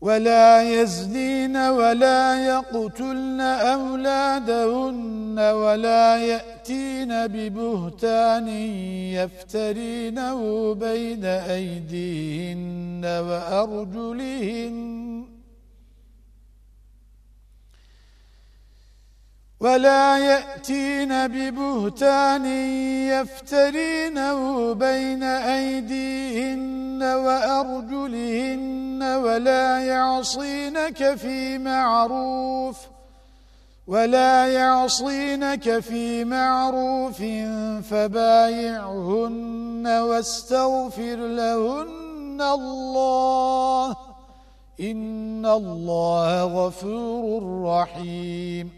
ولا يزنين ولا يقتلن أولادهن ولا يأتين ببهتان يفترينه بين أيديهن وأرجلهن. ولا يأتين ببهتان يفترينه وأرجلهن ولا يعصينك في معروف ولا يعصينك في معروف فبايعهن واستغفر لهن الله إن الله غفور رحيم